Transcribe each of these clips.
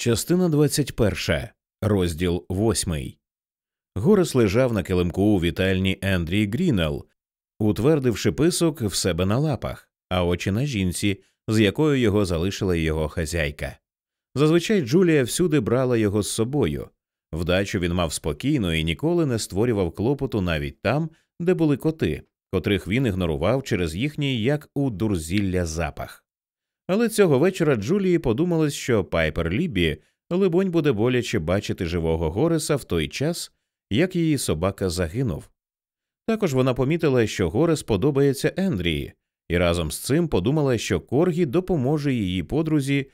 Частина 21. розділ 8. Горес лежав на килимку у вітальні Ендрі Грінел, утвердивши писок в себе на лапах, а очі на жінці, з якою його залишила його хазяйка. Зазвичай Джулія всюди брала його з собою. Вдачу він мав спокійно і ніколи не створював клопоту навіть там, де були коти, котрих він ігнорував через їхній як у дурзілля запах. Але цього вечора Джулії подумалось, що Пайпер Лібі, либонь, буде боляче бачити живого Гореса в той час, як її собака загинув. Також вона помітила, що Горес подобається Ендрії, і разом з цим подумала, що Коргі допоможе її подрузі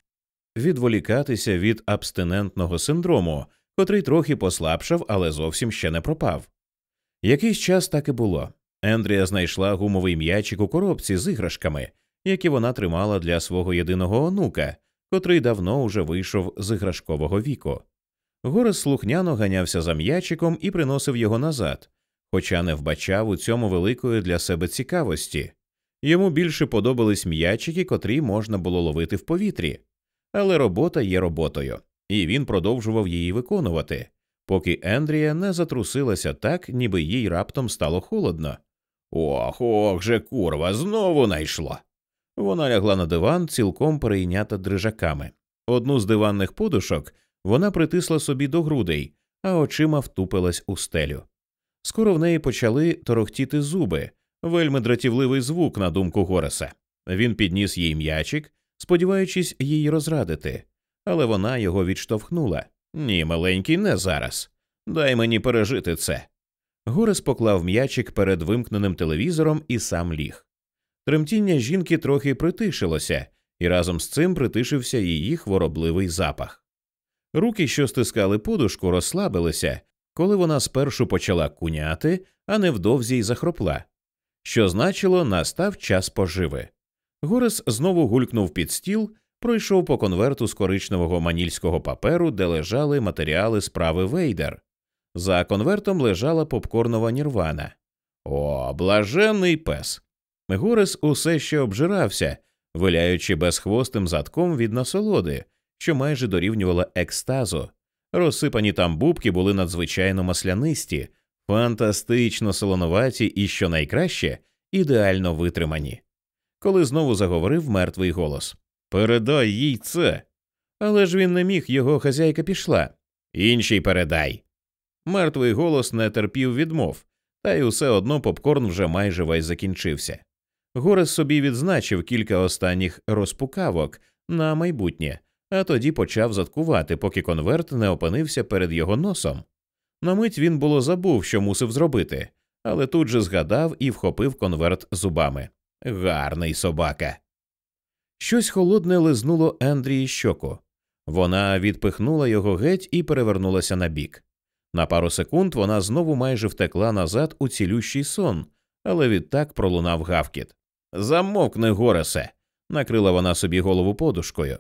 відволікатися від абстинентного синдрому, котрий трохи послабшав, але зовсім ще не пропав. Якийсь час так і було. Ендрія знайшла гумовий м'ячик у коробці з іграшками які вона тримала для свого єдиного онука, котрий давно уже вийшов з іграшкового віку. Горес слухняно ганявся за м'ячиком і приносив його назад, хоча не вбачав у цьому великої для себе цікавості. Йому більше подобались м'ячики, котрі можна було ловити в повітрі, але робота є роботою, і він продовжував її виконувати, поки Ендрія не затрусилася так, ніби їй раптом стало холодно. Ох, ох же курва, знову найшло. Вона лягла на диван, цілком перейнята дрижаками. Одну з диванних подушок вона притисла собі до грудей, а очима втупилась у стелю. Скоро в неї почали торохтіти зуби, вельми дратівливий звук, на думку Гореса. Він підніс їй м'ячик, сподіваючись її розрадити, але вона його відштовхнула. Ні, маленький, не зараз. Дай мені пережити це. Горес поклав м'ячик перед вимкненим телевізором і сам ліг. Тремтіння жінки трохи притишилося, і разом з цим притишився її хворобливий запах. Руки, що стискали подушку, розслабилися, коли вона спершу почала куняти, а невдовзі й захропла, що значило, настав час поживи. Горес знову гулькнув під стіл, пройшов по конверту з коричневого манільського паперу, де лежали матеріали справи Вейдер. За конвертом лежала попкорнова нірвана. О, блаженний пес! Горес усе ще обжирався, виляючи безхвостим задком від насолоди, що майже дорівнювала екстазу. Розсипані там бубки були надзвичайно маслянисті, фантастично солонуваті і, що найкраще, ідеально витримані. Коли знову заговорив мертвий голос Передай їй це. Але ж він не міг, його хазяйка пішла. Інший передай. Мертвий голос не терпів відмов, та й усе одно попкорн вже майже весь закінчився. Горес собі відзначив кілька останніх розпукавок на майбутнє, а тоді почав заткувати, поки конверт не опинився перед його носом. На мить він було забув, що мусив зробити, але тут же згадав і вхопив конверт зубами. Гарний собака. Щось холодне лизнуло Ендрії щоку. Вона відпихнула його геть і перевернулася на бік. На пару секунд вона знову майже втекла назад у цілющий сон, але відтак пролунав гавкіт. Замовкни, Горесе, накрила вона собі голову подушкою.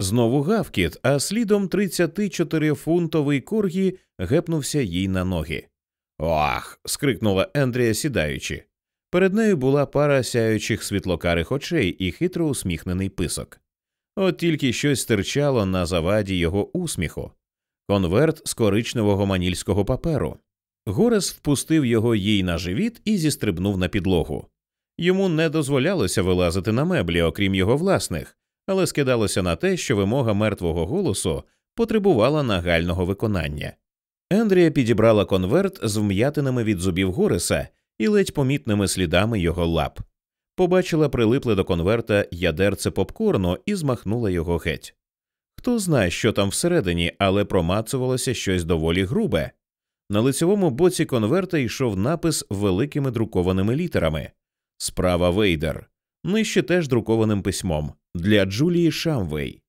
Знову гавкіт, а слідом 34-фунтовий коргі гепнувся їй на ноги. Ох. скрикнула Ендрія, сідаючи. Перед нею була пара сяючих світлокарих очей і хитро усміхнений писок. От тільки щось стирчало на заваді його усміху конверт з коричневого манільського паперу. Горес впустив його їй на живіт і зістрибнув на підлогу. Йому не дозволялося вилазити на меблі, окрім його власних, але скидалося на те, що вимога мертвого голосу потребувала нагального виконання. Ендрія підібрала конверт з вм'ятинами від зубів Гореса і ледь помітними слідами його лап, побачила прилипле до конверта ядерце попкорну і змахнула його геть. Хто знає, що там всередині, але промацувалося щось доволі грубе. На лицевому боці конверта йшов напис великими друкованими літерами. Справа Вейдер. Нижче теж друкованим письмом для Джулії Шамвей.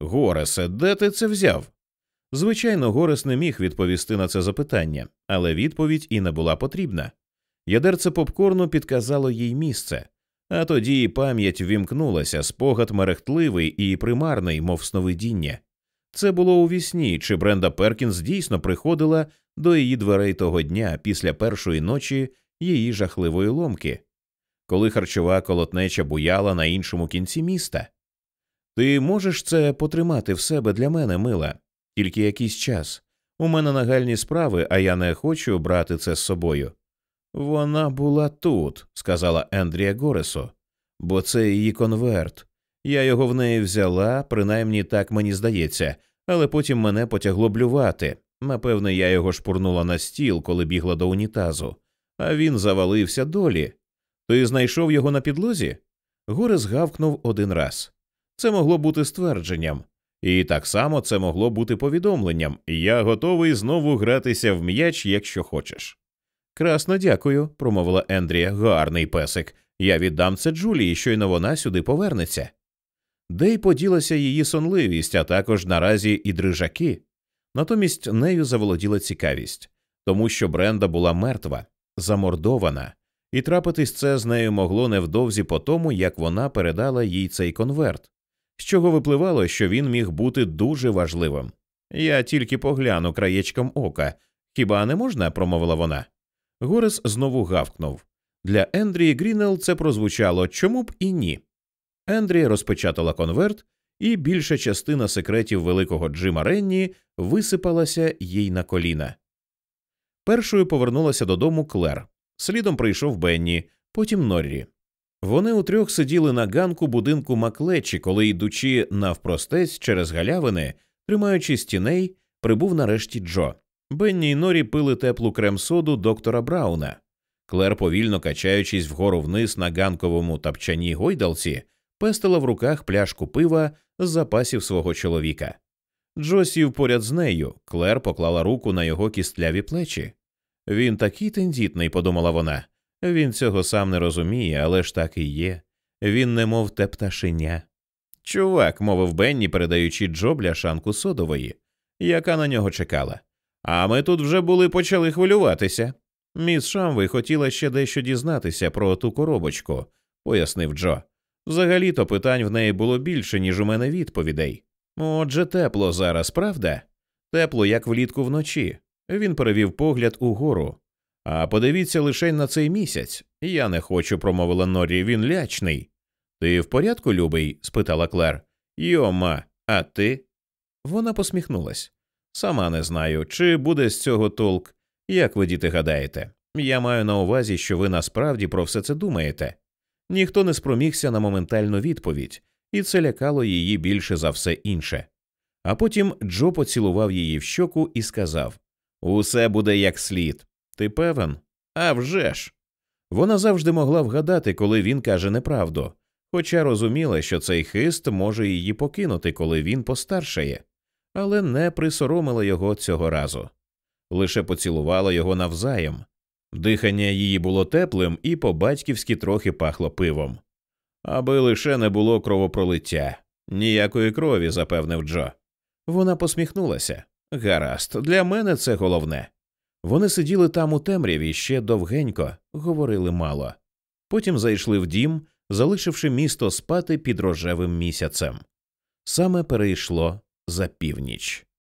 Горесе, де ти це взяв? Звичайно, Горес не міг відповісти на це запитання, але відповідь і не була потрібна. Ядерце попкорну підказало їй місце, а тоді пам'ять вімкнулася, спогад мерехтливий і примарний, мов сновидіння. Це було у вісні, чи Бренда Перкінс дійсно приходила до її дверей того дня після першої ночі її жахливої ломки коли харчова колотнеча буяла на іншому кінці міста. Ти можеш це потримати в себе для мене, мила, тільки якийсь час. У мене нагальні справи, а я не хочу брати це з собою. Вона була тут, сказала Ендрія Горесу, бо це її конверт. Я його в неї взяла, принаймні так мені здається, але потім мене потягло блювати. Напевне, я його шпурнула на стіл, коли бігла до унітазу, а він завалився долі. Ти знайшов його на підлозі? Горес гавкнув один раз. Це могло бути ствердженням, і так само це могло бути повідомленням я готовий знову гратися в м'яч, якщо хочеш. Красно дякую, промовила Ендрія, гарний песик. Я віддам це Джулії, щойно вона сюди повернеться. Де й поділася її сонливість, а також наразі і дрижаки. Натомість нею заволоділа цікавість, тому що Бренда була мертва, замордована, і трапитись це з нею могло невдовзі по тому, як вона передала їй цей конверт, з чого випливало, що він міг бути дуже важливим. Я тільки погляну краєчком ока. Хіба не можна? промовила вона. Горас знову гавкнув. Для Ендрії Грінел це прозвучало чому б і ні. Ендрія розпечатала конверт, і більша частина секретів великого Джима Ренні висипалася їй на коліна. Першою повернулася додому Клер. Слідом прийшов Бенні, потім Норрі. Вони утрьох сиділи на ганку будинку Маклечі, коли, йдучи навпростець через галявини, тримаючи стіней, прибув нарешті Джо. Бенні й Норрі пили теплу крем-соду доктора Брауна. Клер, повільно качаючись вгору вниз на ганковому тапчаній гойдалці, пестила в руках пляшку пива з запасів свого чоловіка. Джо сів поряд з нею. Клер поклала руку на його кістляві плечі. Він такий тендітний, подумала вона. Він цього сам не розуміє, але ж так і є. Він немов те пташеня. Чувак, мовив Бенні, передаючи Джо бляшанку содової, яка на нього чекала. А ми тут вже були почали хвилюватися. Міс Шамви хотіла ще дещо дізнатися про ту коробочку, пояснив Джо. Взагалі то питань в неї було більше, ніж у мене відповідей. Отже, тепло зараз, правда? Тепло, як влітку вночі. Він перевів погляд угору. А подивіться лише на цей місяць. Я не хочу, промовила Норі, він лячний. Ти в порядку, любий? спитала Клер. Йома, а ти? Вона посміхнулась. Сама не знаю, чи буде з цього толк. Як ви діти гадаєте? Я маю на увазі, що ви насправді про все це думаєте. Ніхто не спромігся на моментальну відповідь, і це лякало її більше за все інше. А потім Джо поцілував її в щоку і сказав Усе буде як слід. Ти певен? «А вже ж!» Вона завжди могла вгадати, коли він каже неправду, хоча розуміла, що цей хист може її покинути, коли він постаршає, але не присоромила його цього разу. Лише поцілувала його навзаєм. Дихання її було теплим і по батьківськи трохи пахло пивом. Аби лише не було кровопролиття. Ніякої крові, запевнив Джо. Вона посміхнулася. Гаразд, для мене це головне. Вони сиділи там у темряві ще довгенько, говорили мало. Потім зайшли в дім, залишивши місто спати під рожевим місяцем. Саме перейшло за північ.